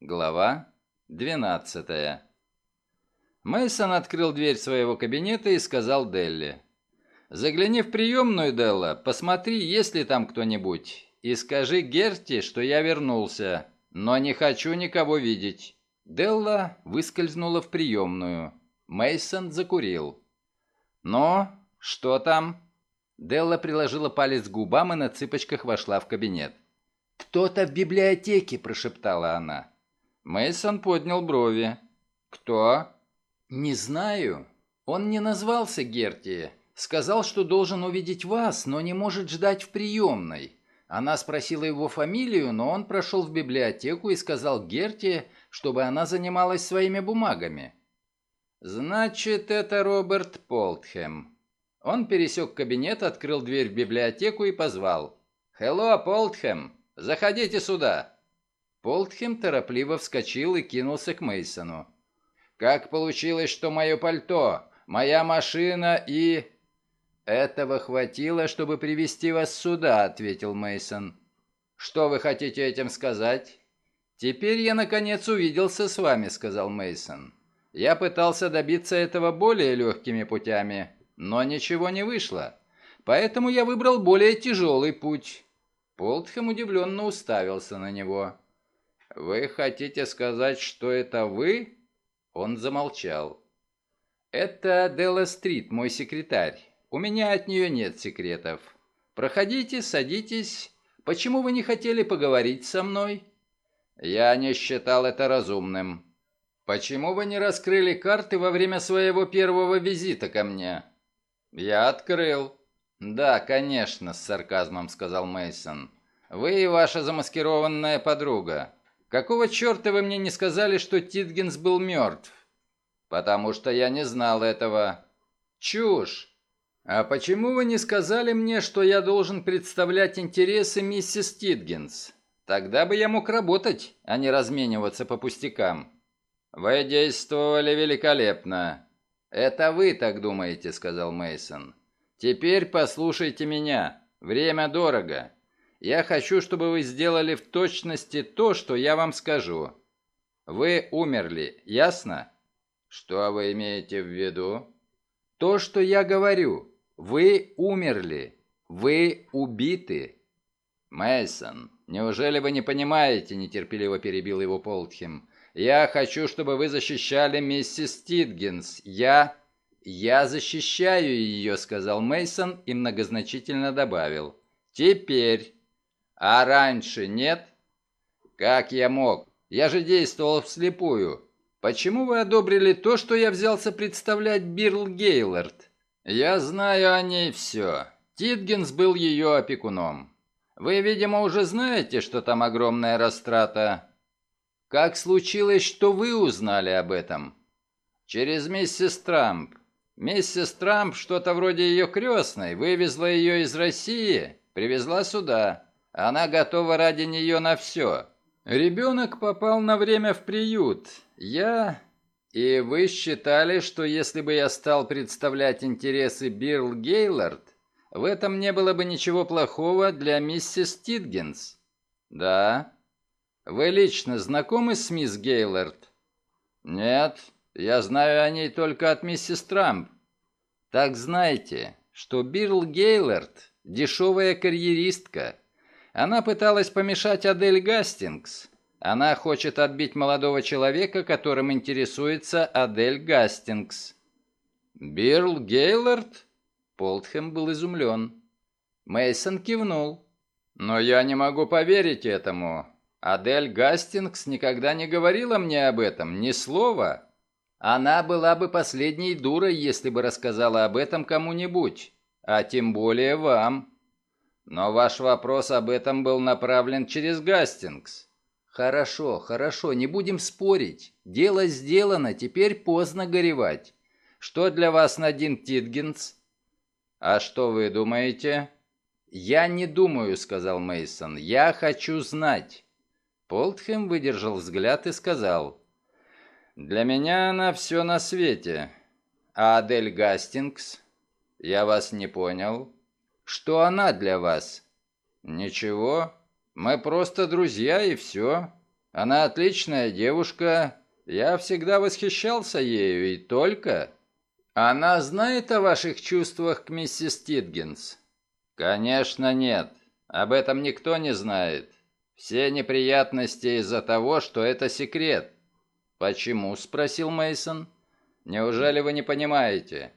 Глава 12 Мейсон открыл дверь своего кабинета и сказал Делли. «Загляни в приемную, Делла, посмотри, есть ли там кто-нибудь, и скажи Герти, что я вернулся, но не хочу никого видеть». Делла выскользнула в приемную. Мейсон закурил. «Но, что там?» Делла приложила палец к губам и на цыпочках вошла в кабинет. «Кто-то в библиотеке», – прошептала она. Мейсон поднял брови. «Кто?» «Не знаю. Он не назвался Герти. Сказал, что должен увидеть вас, но не может ждать в приемной. Она спросила его фамилию, но он прошел в библиотеку и сказал Герти, чтобы она занималась своими бумагами». «Значит, это Роберт Полтхэм». Он пересек кабинет, открыл дверь в библиотеку и позвал. «Хелло, Полтхэм, заходите сюда». Полтхем торопливо вскочил и кинулся к Мейсону. «Как получилось, что мое пальто, моя машина и...» «Этого хватило, чтобы привести вас сюда», — ответил Мейсон. «Что вы хотите этим сказать?» «Теперь я, наконец, увиделся с вами», — сказал Мейсон. «Я пытался добиться этого более легкими путями, но ничего не вышло. Поэтому я выбрал более тяжелый путь». Полтхэм удивленно уставился на него. «Вы хотите сказать, что это вы?» Он замолчал. «Это Делла Стрит, мой секретарь. У меня от нее нет секретов. Проходите, садитесь. Почему вы не хотели поговорить со мной?» «Я не считал это разумным». «Почему вы не раскрыли карты во время своего первого визита ко мне?» «Я открыл». «Да, конечно», — с сарказмом сказал Мейсон. «Вы и ваша замаскированная подруга. Какого черта вы мне не сказали, что Титгенс был мертв? Потому что я не знал этого. Чушь. А почему вы не сказали мне, что я должен представлять интересы миссис Титгенс? Тогда бы я мог работать, а не размениваться по пустякам. Вы действовали великолепно. Это вы так думаете, сказал Мейсон. Теперь послушайте меня. Время дорого. Я хочу, чтобы вы сделали в точности то, что я вам скажу. Вы умерли, ясно? Что вы имеете в виду? То, что я говорю. Вы умерли. Вы убиты. Мейсон, неужели вы не понимаете, нетерпеливо перебил его Полтхем. Я хочу, чтобы вы защищали миссис Титгенс. Я я защищаю ее, сказал Мейсон и многозначительно добавил. Теперь а раньше нет? Как я мог? Я же действовал вслепую. Почему вы одобрили то, что я взялся представлять Бирл Гейлорд? Я знаю о ней все. Титгенс был ее опекуном. Вы, видимо, уже знаете, что там огромная растрата. Как случилось, что вы узнали об этом? Через миссис Трамп. Миссис Трамп, что-то вроде ее крестной, вывезла ее из России, привезла сюда. Она готова ради нее на все. Ребенок попал на время в приют. Я... И вы считали, что если бы я стал представлять интересы Бирл Гейлорд, в этом не было бы ничего плохого для миссис Титгенс? Да. Вы лично знакомы с мисс Гейлорд? Нет, я знаю о ней только от миссис Трамп. Так знайте, что Бирл Гейлорд – дешевая карьеристка – она пыталась помешать Адель Гастингс. Она хочет отбить молодого человека, которым интересуется Адель Гастингс. Бирл Гейлорд? Полтхэм был изумлен. Мейсон кивнул. Но я не могу поверить этому. Адель Гастингс никогда не говорила мне об этом, ни слова. Она была бы последней дурой, если бы рассказала об этом кому-нибудь, а тем более вам. Но ваш вопрос об этом был направлен через Гастингс. Хорошо, хорошо, не будем спорить. Дело сделано, теперь поздно горевать. Что для вас Надин Титгенс? А что вы думаете? Я не думаю, сказал Мейсон. Я хочу знать. Полтхэм выдержал взгляд и сказал: Для меня она все на свете. А Адель Гастингс? Я вас не понял. Что она для вас? Ничего. Мы просто друзья и все. Она отличная девушка. Я всегда восхищался ею, и только... Она знает о ваших чувствах к миссис Титгенс? Конечно, нет. Об этом никто не знает. Все неприятности из-за того, что это секрет. Почему? спросил Мейсон. Неужели вы не понимаете?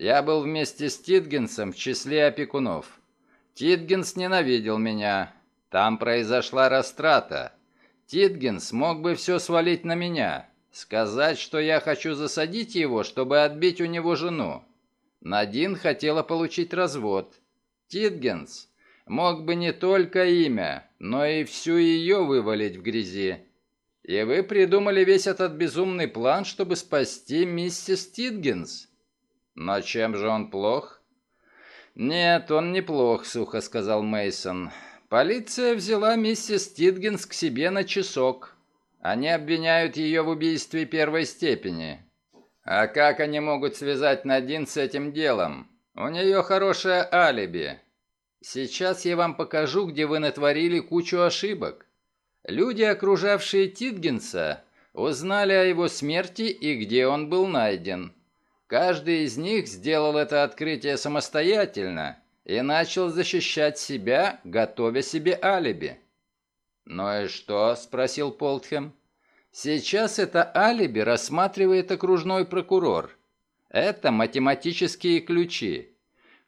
Я был вместе с Титгенсом в числе опекунов. Титгенс ненавидел меня. Там произошла растрата. Титгенс мог бы все свалить на меня. Сказать, что я хочу засадить его, чтобы отбить у него жену. Надин хотела получить развод. Титгенс мог бы не только имя, но и всю ее вывалить в грязи. И вы придумали весь этот безумный план, чтобы спасти миссис Титгенс. Но чем же он плох? Нет, он не плох, сухо сказал Мейсон. Полиция взяла миссис Титгенс к себе на часок. Они обвиняют ее в убийстве первой степени. А как они могут связать Надин с этим делом? У нее хорошее алиби. Сейчас я вам покажу, где вы натворили кучу ошибок. Люди, окружавшие Титгенса, узнали о его смерти и где он был найден. Каждый из них сделал это открытие самостоятельно и начал защищать себя, готовя себе алиби. «Ну и что?» – спросил Полтхем. «Сейчас это алиби рассматривает окружной прокурор. Это математические ключи.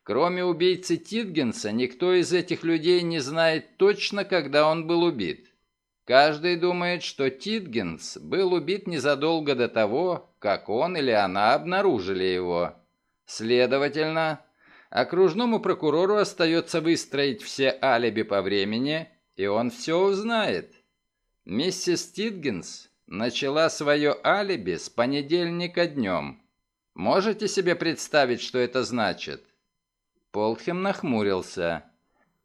Кроме убийцы Титгенса, никто из этих людей не знает точно, когда он был убит. Каждый думает, что Титгенс был убит незадолго до того, как он или она обнаружили его. Следовательно, окружному прокурору остается выстроить все алиби по времени и он все узнает. Миссис Титгенс начала свое алиби с понедельника днем. Можете себе представить, что это значит? Полхем нахмурился.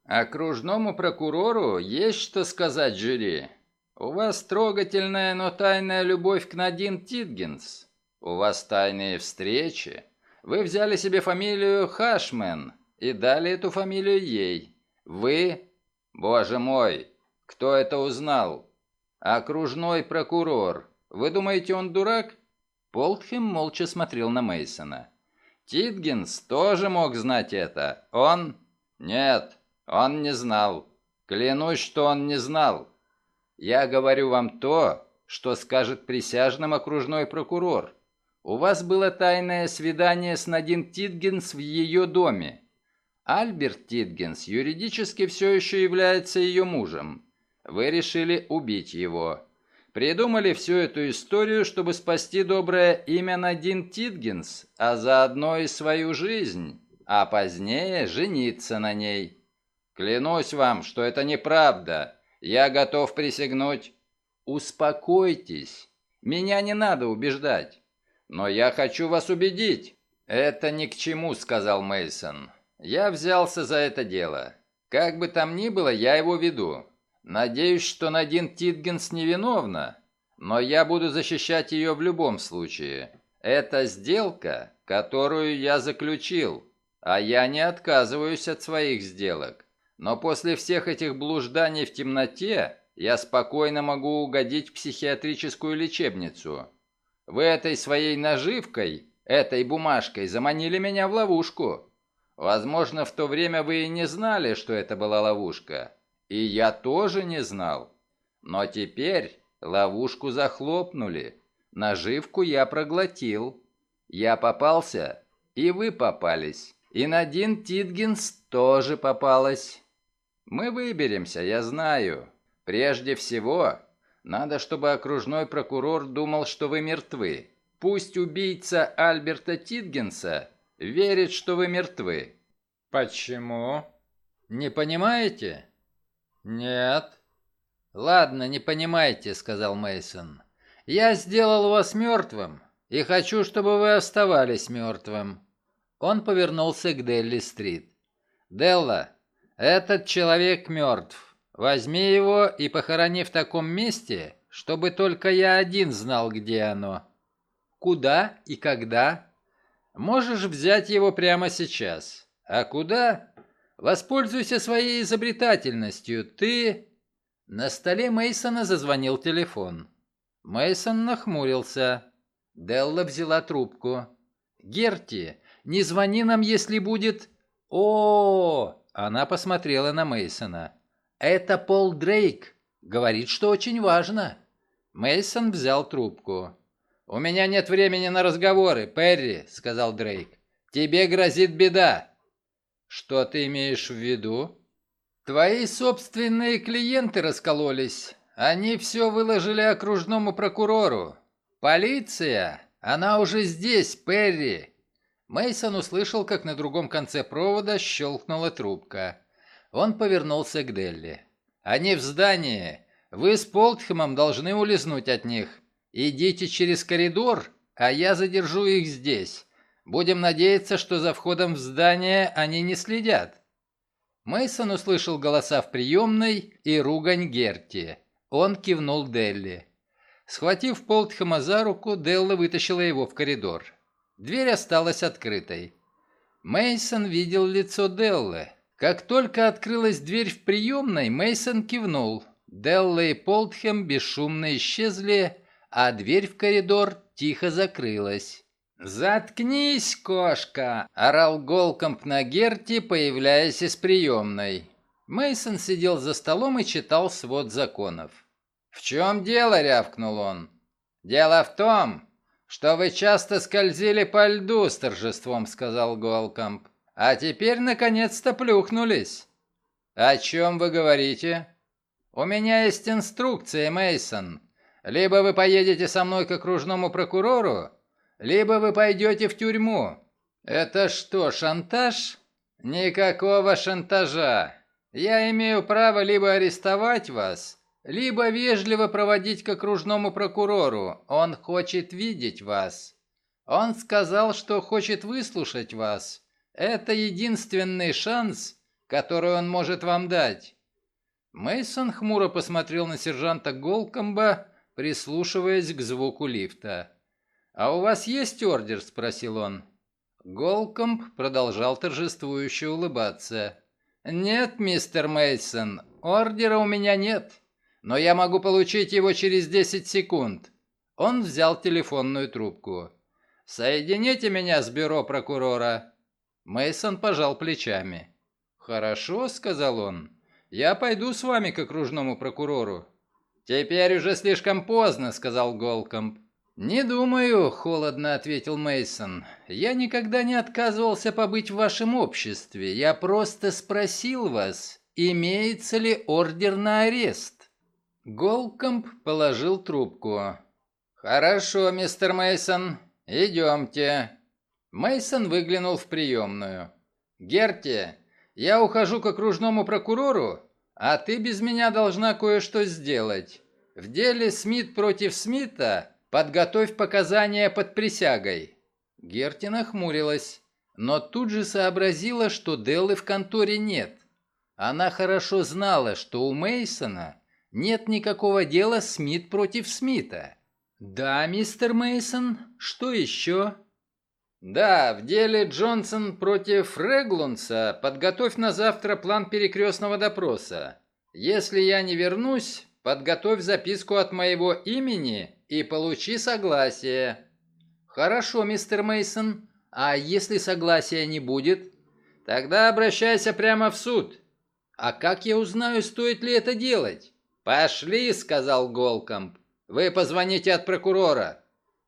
Окружному прокурору есть что сказать жюри. У вас трогательная, но тайная любовь к Надин Титгенс. У вас тайные встречи. Вы взяли себе фамилию Хашмен и дали эту фамилию ей. Вы Боже мой, кто это узнал? Окружной прокурор. Вы думаете, он дурак? Полтхем молча смотрел на Мейсона. Титгенс тоже мог знать это. Он? Нет, он не знал. Клянусь, что он не знал. Я говорю вам то, что скажет присяжным окружной прокурор. У вас было тайное свидание с Надин Титгенс в ее доме. Альберт Титгенс юридически все еще является ее мужем. Вы решили убить его. Придумали всю эту историю, чтобы спасти доброе имя Надин Титгенс, а заодно и свою жизнь, а позднее жениться на ней. Клянусь вам, что это неправда. Я готов присягнуть. Успокойтесь. Меня не надо убеждать. Но я хочу вас убедить. Это ни к чему, сказал Мейсон. Я взялся за это дело. Как бы там ни было, я его веду. Надеюсь, что Надин Титгенс невиновна, но я буду защищать ее в любом случае. Это сделка, которую я заключил, а я не отказываюсь от своих сделок. Но после всех этих блужданий в темноте я спокойно могу угодить в психиатрическую лечебницу. Вы этой своей наживкой, этой бумажкой заманили меня в ловушку. Возможно, в то время вы и не знали, что это была ловушка. И я тоже не знал. Но теперь ловушку захлопнули. Наживку я проглотил. Я попался, и вы попались. И Надин Титгенс тоже попалась. Мы выберемся, я знаю. Прежде всего, надо, чтобы окружной прокурор думал, что вы мертвы. Пусть убийца Альберта Титгенса верит, что вы мертвы. Почему? Не понимаете? Нет. Ладно, не понимаете, сказал Мейсон. Я сделал вас мертвым и хочу, чтобы вы оставались мертвым. Он повернулся к Делли-стрит. Делла, этот человек мертв. Возьми его и похорони в таком месте, чтобы только я один знал, где оно. Куда и когда? Можешь взять его прямо сейчас. А куда? Воспользуйся своей изобретательностью. Ты... На столе Мейсона зазвонил телефон. Мейсон нахмурился. Делла взяла трубку. Герти, не звони нам, если будет. О, -о, -о она посмотрела на Мейсона. Это Пол Дрейк. Говорит, что очень важно. Мейсон взял трубку. У меня нет времени на разговоры, Перри, сказал Дрейк. Тебе грозит беда. Что ты имеешь в виду? Твои собственные клиенты раскололись. Они все выложили окружному прокурору. Полиция, она уже здесь, Перри. Мейсон услышал, как на другом конце провода щелкнула трубка. Он повернулся к Делли. Они в здании. Вы с Полтхемом должны улизнуть от них. Идите через коридор, а я задержу их здесь. Будем надеяться, что за входом в здание они не следят. Мейсон услышал голоса в приемной и ругань Герти. Он кивнул Делли. Схватив Полтхэма за руку, Делла вытащила его в коридор. Дверь осталась открытой. Мейсон видел лицо Деллы. Как только открылась дверь в приемной, Мейсон кивнул. Делла и Полтхэм бесшумно исчезли, а дверь в коридор тихо закрылась. «Заткнись, кошка!» – орал Голкомп на Герти, появляясь из приемной. Мейсон сидел за столом и читал свод законов. «В чем дело?» – рявкнул он. «Дело в том, что вы часто скользили по льду с торжеством», – сказал Голкомп. «А теперь, наконец-то, плюхнулись». «О чем вы говорите?» «У меня есть инструкция, Мейсон. Либо вы поедете со мной к окружному прокурору, либо вы пойдете в тюрьму. Это что, шантаж? Никакого шантажа. Я имею право либо арестовать вас, либо вежливо проводить к окружному прокурору. Он хочет видеть вас. Он сказал, что хочет выслушать вас. Это единственный шанс, который он может вам дать. Мейсон хмуро посмотрел на сержанта Голкомба, прислушиваясь к звуку лифта. «А у вас есть ордер?» – спросил он. Голкомб продолжал торжествующе улыбаться. «Нет, мистер Мейсон, ордера у меня нет, но я могу получить его через 10 секунд». Он взял телефонную трубку. «Соедините меня с бюро прокурора». Мейсон пожал плечами. «Хорошо», — сказал он. «Я пойду с вами к окружному прокурору». «Теперь уже слишком поздно», — сказал Голкомб. «Не думаю», — холодно ответил Мейсон. «Я никогда не отказывался побыть в вашем обществе. Я просто спросил вас, имеется ли ордер на арест». Голкомп положил трубку. «Хорошо, мистер Мейсон, идемте». Мейсон выглянул в приемную. «Герти, я ухожу к окружному прокурору, а ты без меня должна кое-что сделать. В деле Смит против Смита Подготовь показания под присягой». Герти нахмурилась, но тут же сообразила, что Деллы в конторе нет. Она хорошо знала, что у Мейсона нет никакого дела Смит против Смита. «Да, мистер Мейсон, что еще?» «Да, в деле Джонсон против Реглунса подготовь на завтра план перекрестного допроса. Если я не вернусь, подготовь записку от моего имени и получи согласие. Хорошо, мистер Мейсон. А если согласия не будет? Тогда обращайся прямо в суд. А как я узнаю, стоит ли это делать? Пошли, сказал Голкомп. Вы позвоните от прокурора.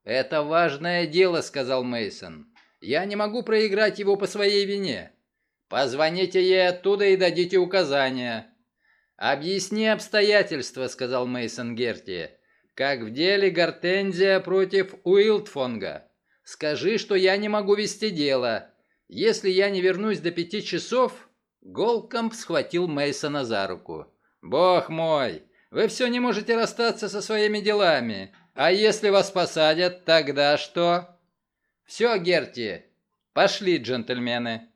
Это важное дело, сказал Мейсон. Я не могу проиграть его по своей вине. Позвоните ей оттуда и дадите указания. Объясни обстоятельства, сказал Мейсон Герти как в деле Гортензия против Уилтфонга. Скажи, что я не могу вести дело. Если я не вернусь до пяти часов...» Голкомп схватил Мейсона за руку. «Бог мой, вы все не можете расстаться со своими делами. А если вас посадят, тогда что?» «Все, Герти, пошли, джентльмены».